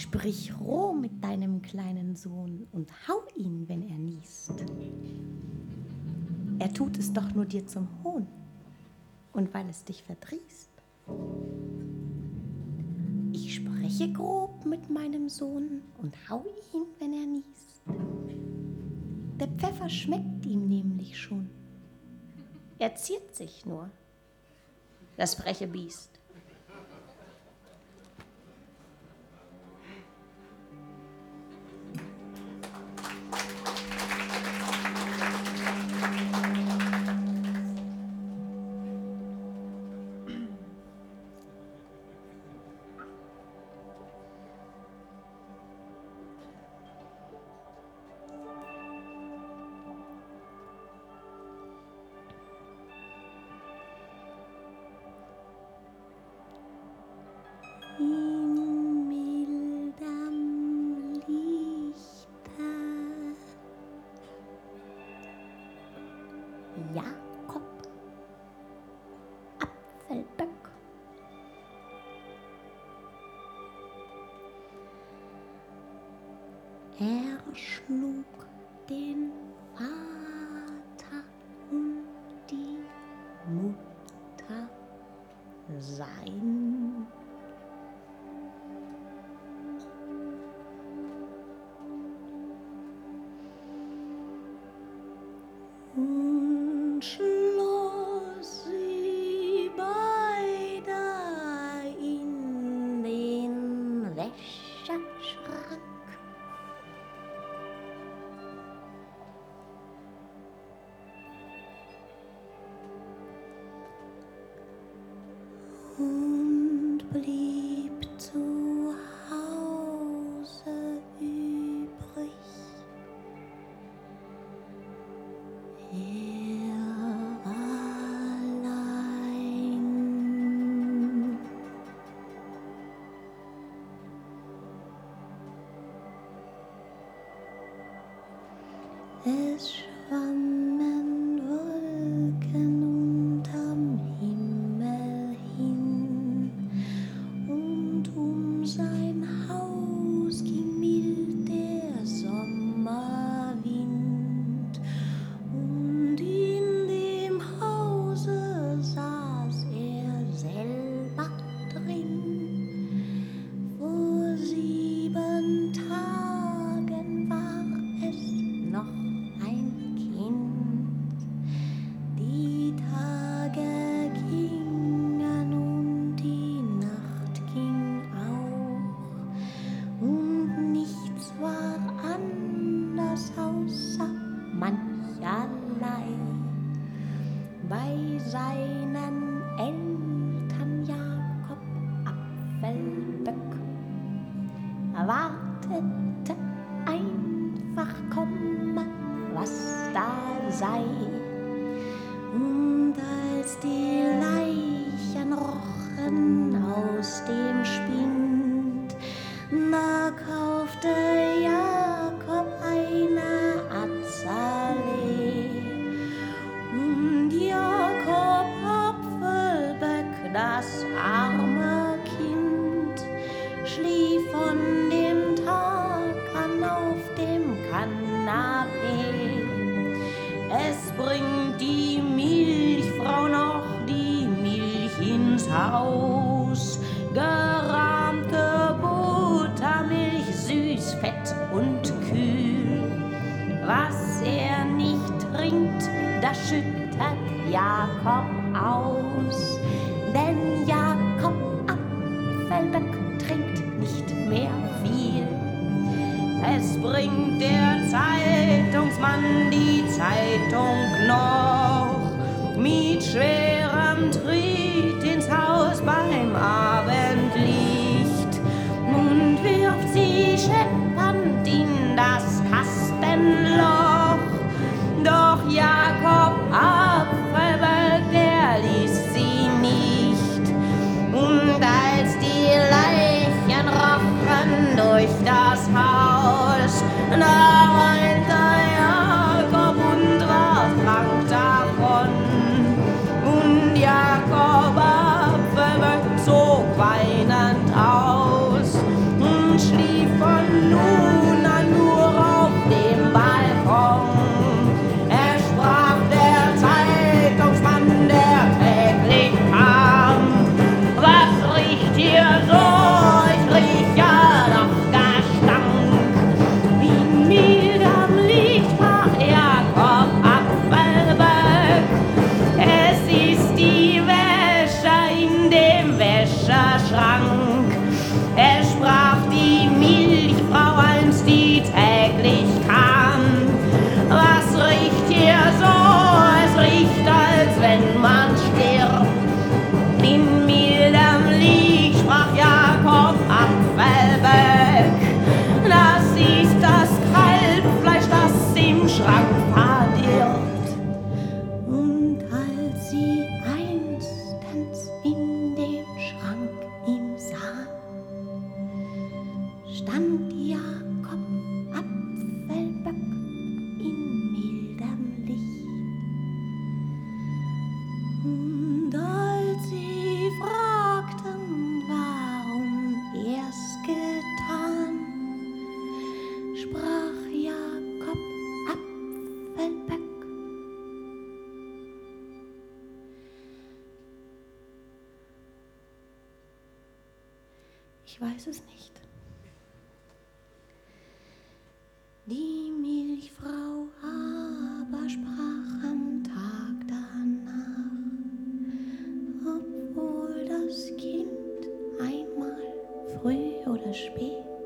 Sprich roh mit deinem kleinen Sohn und hau ihn, wenn er niest. Er tut es doch nur dir zum Hohn und weil es dich verdrießt. Ich spreche grob mit meinem Sohn und hau ihn, wenn er niest. Der Pfeffer schmeckt ihm nämlich schon. Er ziert sich nur, das freche Biest. Er schlug den Vater und die Mutter sein. Es seinen Eltern Jakob Apfelböck wartete einfach komme, was da sei. Die Milchfrau noch die Milch ins Haus, gerahmte Buttermilch, süß, fett und kühl. Was er nicht trinkt, das schüttet Jakob aus. Denn Jakob Apfelböck trinkt nicht mehr viel. Es bringt der Zeitungsmann die Zeitung noch mit schwerem stand Jakob Apfelböck in mildem Licht. Und als sie fragten, warum er's getan, sprach Jakob Apfelböck. Ich weiß es nicht. Die Milchfrau aber sprach am Tag danach, obwohl das Kind einmal früh oder spät